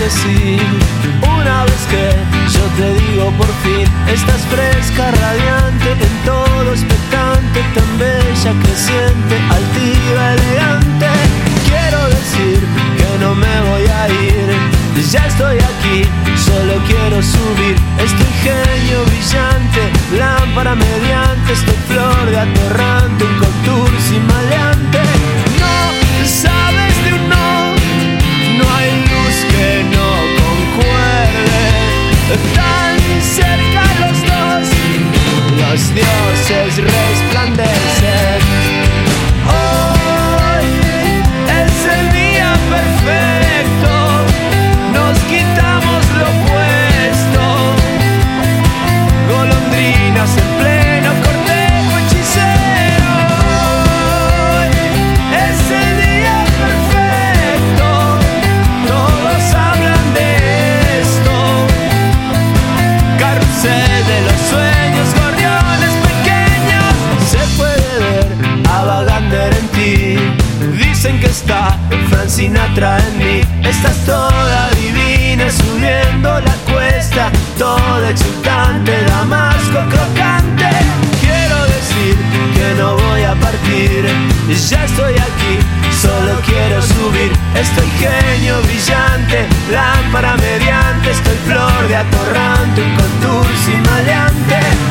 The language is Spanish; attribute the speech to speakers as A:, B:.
A: Una vez que yo te digo por fin, estás fresca, radiante, en todo expectante, tan bella, creciente, altiva, elegante. Tan Frank Sinatra en. Estás toda divina subiendo la cuesta, toda exultante, damasco crocante. Quiero decir que no voy a partir, ya estoy aquí, solo quiero subir. Estoy genio brillante, lámpara mediante, estoy flor de atorrante, un contour sin maleante.